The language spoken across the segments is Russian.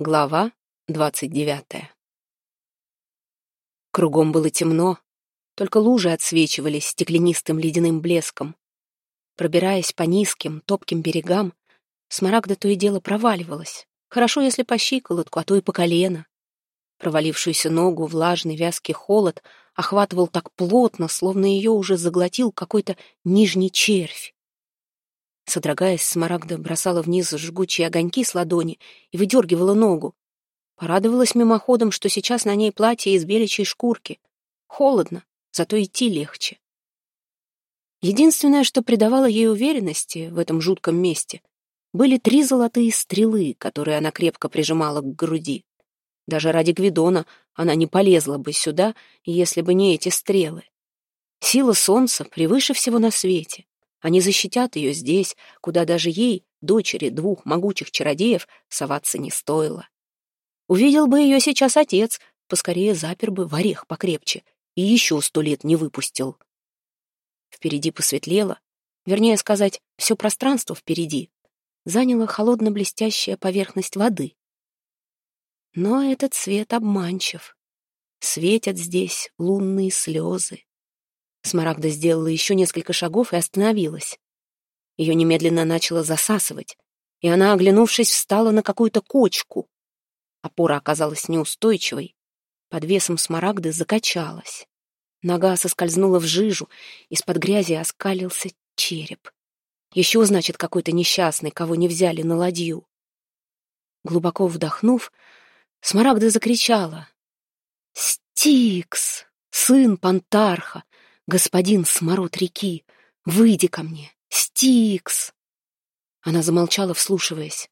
Глава двадцать девятая Кругом было темно, только лужи отсвечивались стеклянистым ледяным блеском. Пробираясь по низким, топким берегам, Смарагда то и дело проваливалась. Хорошо, если по щиколотку, а то и по колено. Провалившуюся ногу влажный вязкий холод охватывал так плотно, словно ее уже заглотил какой-то нижний червь. Содрогаясь, Смарагда бросала вниз жгучие огоньки с ладони и выдергивала ногу. Порадовалась мимоходом, что сейчас на ней платье из беличьей шкурки. Холодно, зато идти легче. Единственное, что придавало ей уверенности в этом жутком месте, были три золотые стрелы, которые она крепко прижимала к груди. Даже ради Гвидона она не полезла бы сюда, если бы не эти стрелы. Сила солнца превыше всего на свете. Они защитят ее здесь, куда даже ей, дочери двух могучих чародеев, соваться не стоило. Увидел бы ее сейчас отец, поскорее запер бы в орех покрепче и еще сто лет не выпустил. Впереди посветлело, вернее сказать, все пространство впереди заняла холодно-блестящая поверхность воды. Но этот свет обманчив. Светят здесь лунные слезы. Смарагда сделала еще несколько шагов и остановилась. Ее немедленно начало засасывать, и она, оглянувшись, встала на какую-то кочку. Опора оказалась неустойчивой. Под весом Смарагды закачалась. Нога соскользнула в жижу, из-под грязи оскалился череп. Еще, значит, какой-то несчастный, кого не взяли на ладью. Глубоко вдохнув, Смарагда закричала. «Стикс! Сын Пантарха! «Господин Смород реки, выйди ко мне! Стикс!» Она замолчала, вслушиваясь.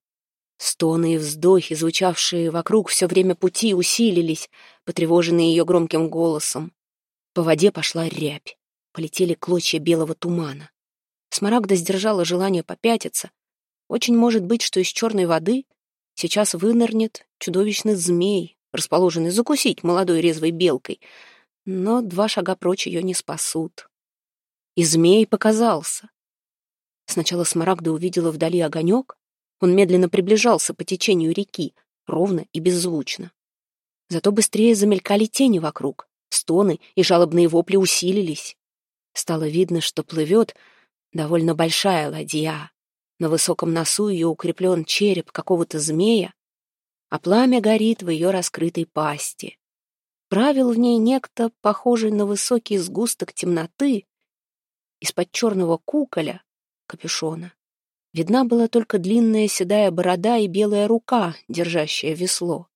Стоны и вздохи, звучавшие вокруг все время пути, усилились, потревоженные ее громким голосом. По воде пошла рябь, полетели клочья белого тумана. Смарагда сдержала желание попятиться. Очень может быть, что из черной воды сейчас вынырнет чудовищный змей, расположенный закусить молодой резвой белкой — но два шага прочь ее не спасут. И змей показался. Сначала Смарагда увидела вдали огонек, он медленно приближался по течению реки, ровно и беззвучно. Зато быстрее замелькали тени вокруг, стоны и жалобные вопли усилились. Стало видно, что плывет довольно большая ладья. На высоком носу ее укреплен череп какого-то змея, а пламя горит в ее раскрытой пасти. Правил в ней некто, похожий на высокий сгусток темноты. Из-под черного куколя, капюшона, видна была только длинная седая борода и белая рука, держащая весло.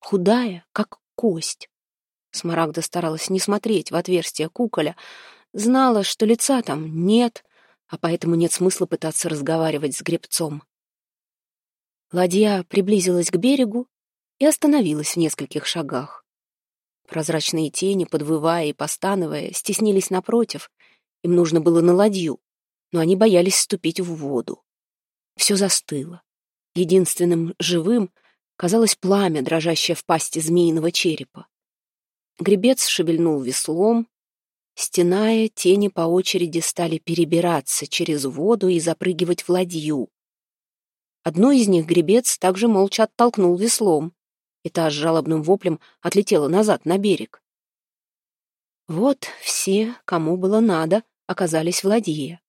Худая, как кость. Смарагда старалась не смотреть в отверстие куколя, знала, что лица там нет, а поэтому нет смысла пытаться разговаривать с гребцом. Ладья приблизилась к берегу и остановилась в нескольких шагах. Прозрачные тени, подвывая и постановая, стеснились напротив. Им нужно было на ладью, но они боялись ступить в воду. Все застыло. Единственным живым казалось пламя, дрожащее в пасти змеиного черепа. Гребец шевельнул веслом. Стеная, тени по очереди стали перебираться через воду и запрыгивать в ладью. Одну из них гребец также молча оттолкнул веслом и та с жалобным воплем отлетела назад на берег. Вот все, кому было надо, оказались в ладье.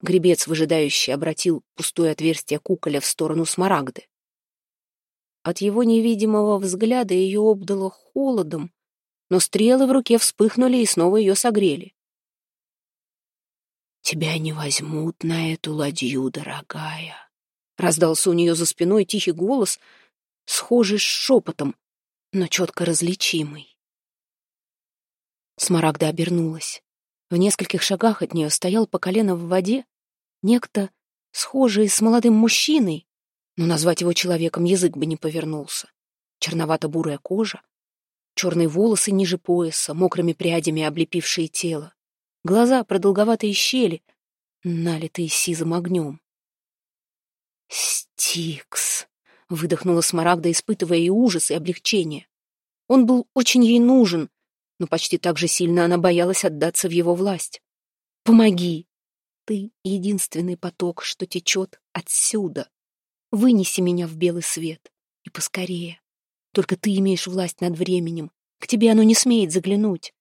Гребец, выжидающий, обратил пустое отверстие куколя в сторону Смарагды. От его невидимого взгляда ее обдало холодом, но стрелы в руке вспыхнули и снова ее согрели. «Тебя не возьмут на эту ладью, дорогая», — раздался у нее за спиной тихий голос, схожий с шепотом, но четко различимый. Смарагда обернулась. В нескольких шагах от нее стоял по колено в воде некто, схожий с молодым мужчиной, но назвать его человеком язык бы не повернулся. Черновато-бурая кожа, черные волосы ниже пояса, мокрыми прядями облепившие тело, глаза продолговатые щели, налитые сизым огнем. «Стикс!» Выдохнула Смарагда, испытывая и ужас, и облегчение. Он был очень ей нужен, но почти так же сильно она боялась отдаться в его власть. «Помоги! Ты — единственный поток, что течет отсюда. Вынеси меня в белый свет, И поскорее. Только ты имеешь власть над временем. К тебе оно не смеет заглянуть.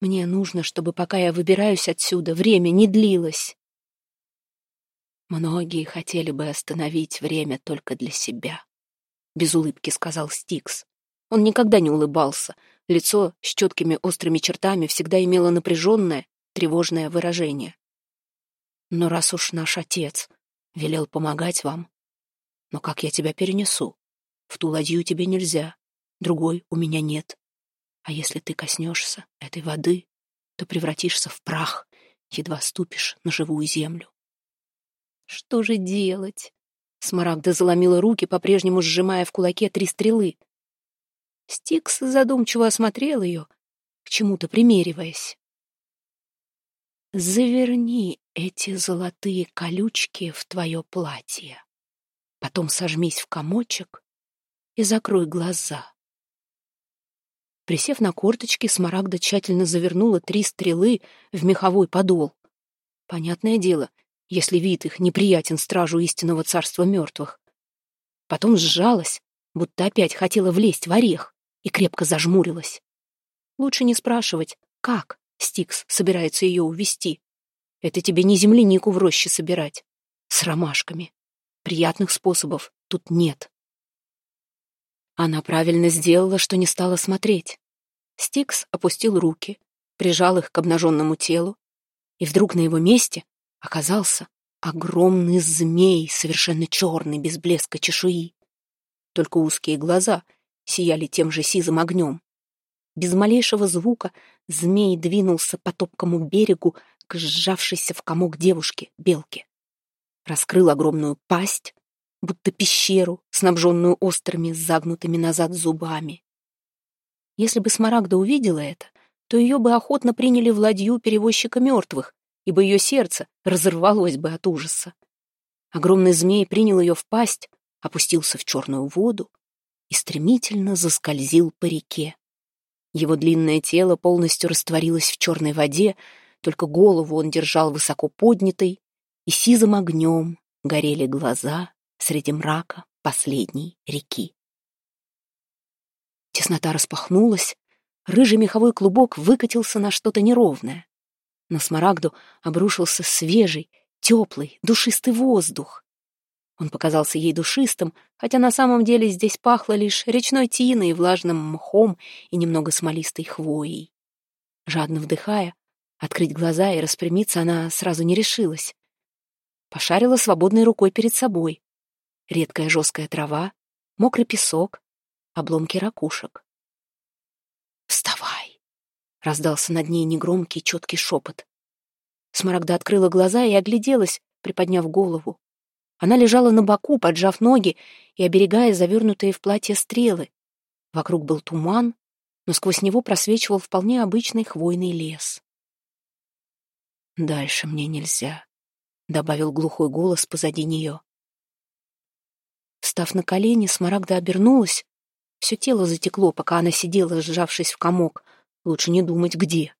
Мне нужно, чтобы, пока я выбираюсь отсюда, время не длилось. Многие хотели бы остановить время только для себя. Без улыбки сказал Стикс. Он никогда не улыбался. Лицо с четкими острыми чертами всегда имело напряженное, тревожное выражение. Но раз уж наш отец велел помогать вам, но как я тебя перенесу? В ту ладью тебе нельзя, другой у меня нет. А если ты коснешься этой воды, то превратишься в прах, едва ступишь на живую землю. Что же делать? Смарагда заломила руки, по-прежнему сжимая в кулаке три стрелы. Стикс задумчиво осмотрел ее, к чему-то примериваясь. «Заверни эти золотые колючки в твое платье. Потом сожмись в комочек и закрой глаза». Присев на корточки, Смарагда тщательно завернула три стрелы в меховой подол. Понятное дело, если вид их неприятен стражу истинного царства мертвых. Потом сжалась, будто опять хотела влезть в орех, и крепко зажмурилась. Лучше не спрашивать, как Стикс собирается ее увести. Это тебе не землянику в роще собирать. С ромашками. Приятных способов тут нет. Она правильно сделала, что не стала смотреть. Стикс опустил руки, прижал их к обнаженному телу, и вдруг на его месте оказался огромный змей, совершенно черный, без блеска чешуи. Только узкие глаза сияли тем же сизым огнем. Без малейшего звука змей двинулся по топкому берегу к сжавшейся в комок девушке, белке. Раскрыл огромную пасть, будто пещеру, снабженную острыми, загнутыми назад зубами. Если бы Смарагда увидела это, то ее бы охотно приняли в ладью перевозчика мертвых, ибо ее сердце разорвалось бы от ужаса. Огромный змей принял ее в пасть, опустился в черную воду и стремительно заскользил по реке. Его длинное тело полностью растворилось в черной воде, только голову он держал высоко поднятой, и сизым огнем горели глаза среди мрака последней реки. Теснота распахнулась, рыжий меховой клубок выкатился на что-то неровное. На смарагду обрушился свежий, теплый, душистый воздух. Он показался ей душистым, хотя на самом деле здесь пахло лишь речной тиной, влажным мхом и немного смолистой хвоей. Жадно вдыхая, открыть глаза и распрямиться она сразу не решилась. Пошарила свободной рукой перед собой. Редкая жесткая трава, мокрый песок, обломки ракушек. «Вставай!» — раздался над ней негромкий четкий шепот. Смарагда открыла глаза и огляделась, приподняв голову. Она лежала на боку, поджав ноги и оберегая завернутые в платье стрелы. Вокруг был туман, но сквозь него просвечивал вполне обычный хвойный лес. «Дальше мне нельзя», — добавил глухой голос позади нее. Встав на колени, Смарагда обернулась. Все тело затекло, пока она сидела, сжавшись в комок. Лучше не думать, где.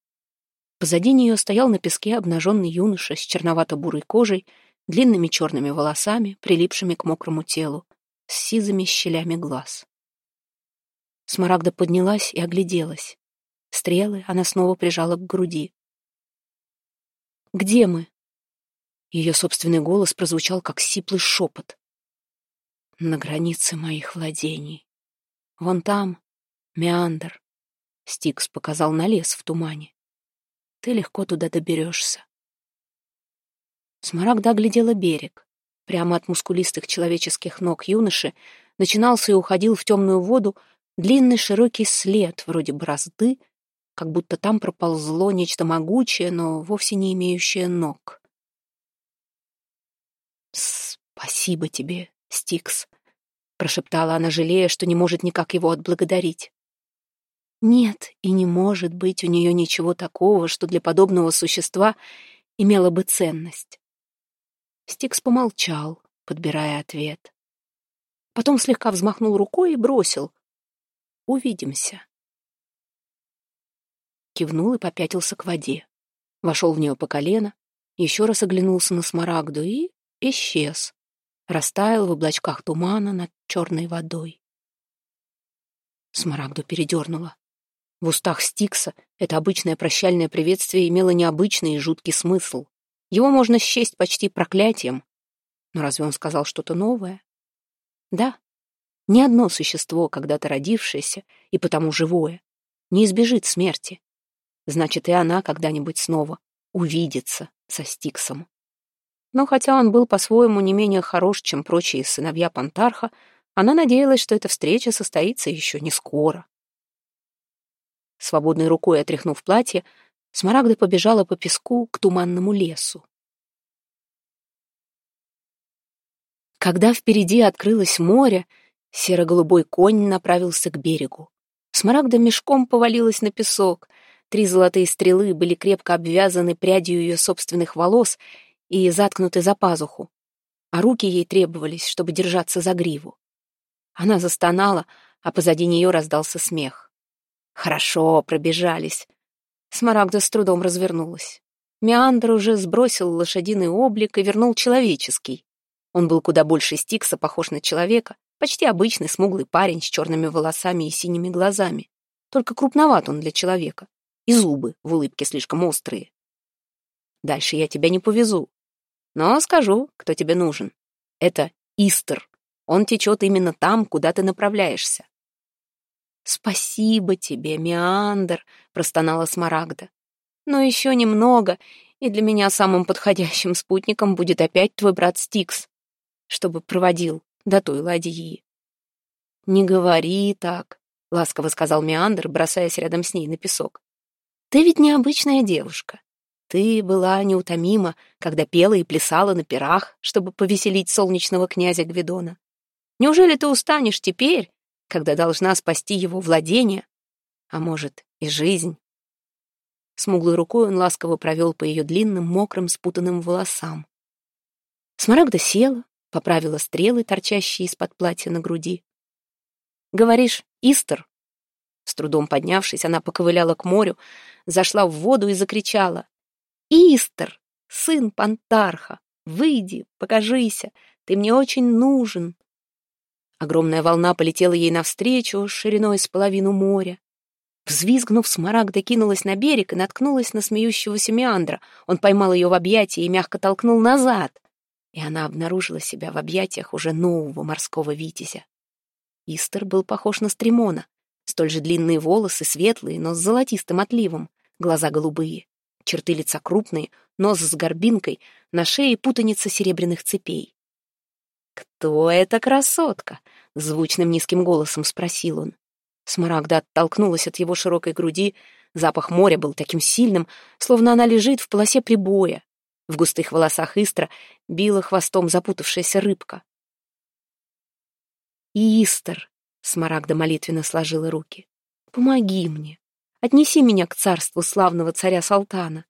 Позади нее стоял на песке обнаженный юноша с черновато-бурой кожей, длинными черными волосами, прилипшими к мокрому телу, с сизыми щелями глаз. Смарагда поднялась и огляделась. Стрелы она снова прижала к груди. «Где мы?» Ее собственный голос прозвучал, как сиплый шепот. «На границе моих владений. Вон там, Меандр», — Стикс показал на лес в тумане ты легко туда доберешься. Смарагда оглядела берег. Прямо от мускулистых человеческих ног юноши начинался и уходил в темную воду длинный широкий след, вроде борозды, как будто там проползло нечто могучее, но вовсе не имеющее ног. «Спасибо тебе, Стикс», — прошептала она, жалея, что не может никак его отблагодарить. Нет и не может быть у нее ничего такого, что для подобного существа имело бы ценность. Стикс помолчал, подбирая ответ. Потом слегка взмахнул рукой и бросил. «Увидимся». Кивнул и попятился к воде. Вошел в нее по колено, еще раз оглянулся на смарагду и исчез. Растаял в облачках тумана над черной водой. Смарагду передернула. В устах Стикса это обычное прощальное приветствие имело необычный и жуткий смысл. Его можно счесть почти проклятием. Но разве он сказал что-то новое? Да, ни одно существо, когда-то родившееся и потому живое, не избежит смерти. Значит, и она когда-нибудь снова увидится со Стиксом. Но хотя он был по-своему не менее хорош, чем прочие сыновья Пантарха, она надеялась, что эта встреча состоится еще не скоро. Свободной рукой отряхнув платье, Смарагда побежала по песку к туманному лесу. Когда впереди открылось море, серо-голубой конь направился к берегу. Смарагда мешком повалилась на песок. Три золотые стрелы были крепко обвязаны прядью ее собственных волос и заткнуты за пазуху, а руки ей требовались, чтобы держаться за гриву. Она застонала, а позади нее раздался смех. Хорошо, пробежались. Смарагда с трудом развернулась. Меандр уже сбросил лошадиный облик и вернул человеческий. Он был куда больше Стикса, похож на человека, почти обычный смуглый парень с черными волосами и синими глазами. Только крупноват он для человека, и зубы в улыбке слишком острые. Дальше я тебя не повезу, но скажу, кто тебе нужен. Это Истер. Он течет именно там, куда ты направляешься. «Спасибо тебе, Меандр», — простонала Смарагда. «Но еще немного, и для меня самым подходящим спутником будет опять твой брат Стикс, чтобы проводил до той ладьи». «Не говори так», — ласково сказал Меандр, бросаясь рядом с ней на песок. «Ты ведь необычная девушка. Ты была неутомима, когда пела и плясала на пирах, чтобы повеселить солнечного князя Гвидона. Неужели ты устанешь теперь, когда должна спасти его владение, а может и жизнь? Смуглой рукой он ласково провел по ее длинным, мокрым, спутанным волосам. Смарагда села, поправила стрелы, торчащие из-под платья на груди. «Говоришь, Истер?» С трудом поднявшись, она поковыляла к морю, зашла в воду и закричала. Истер, сын Пантарха, выйди, покажися, ты мне очень нужен. Огромная волна полетела ей навстречу, шириной с половину моря. Взвизгнув, Смарагда кинулась на берег и наткнулась на смеющегося Меандра. Он поймал ее в объятия и мягко толкнул назад. И она обнаружила себя в объятиях уже нового морского витязя. Истер был похож на стремона. Столь же длинные волосы, светлые, но с золотистым отливом, глаза голубые. Черты лица крупные, нос с горбинкой, на шее путаница серебряных цепей. «Кто эта красотка?» — звучным низким голосом спросил он. Смарагда оттолкнулась от его широкой груди. Запах моря был таким сильным, словно она лежит в полосе прибоя. В густых волосах Истра била хвостом запутавшаяся рыбка. «Истер!» — Смарагда молитвенно сложила руки. «Помоги мне!» Отнеси меня к царству славного царя Салтана.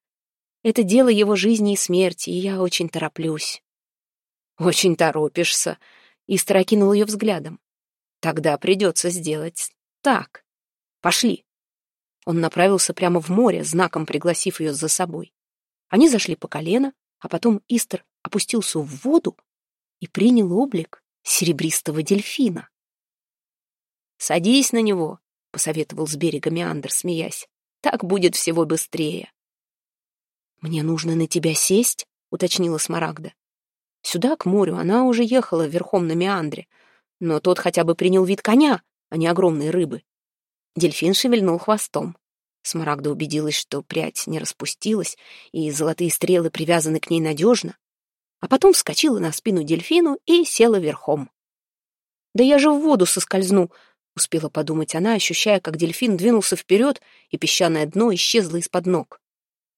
Это дело его жизни и смерти, и я очень тороплюсь». «Очень торопишься», — Истер окинул ее взглядом. «Тогда придется сделать так. Пошли». Он направился прямо в море, знаком пригласив ее за собой. Они зашли по колено, а потом Истер опустился в воду и принял облик серебристого дельфина. «Садись на него», — посоветовал с берега Меандр, смеясь. «Так будет всего быстрее». «Мне нужно на тебя сесть?» — уточнила Смарагда. Сюда, к морю, она уже ехала верхом на Меандре, но тот хотя бы принял вид коня, а не огромной рыбы. Дельфин шевельнул хвостом. Смарагда убедилась, что прядь не распустилась, и золотые стрелы привязаны к ней надежно, а потом вскочила на спину дельфину и села верхом. «Да я же в воду соскользну!» Успела подумать она, ощущая, как дельфин двинулся вперед, и песчаное дно исчезло из-под ног.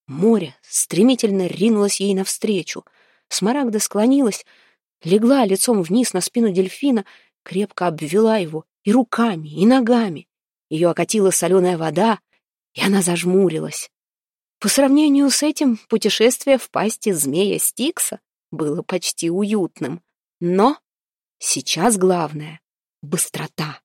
Море стремительно ринулось ей навстречу. Смарагда склонилась, легла лицом вниз на спину дельфина, крепко обвела его и руками, и ногами. Ее окатила соленая вода, и она зажмурилась. По сравнению с этим путешествие в пасти змея Стикса было почти уютным. Но сейчас главное — быстрота.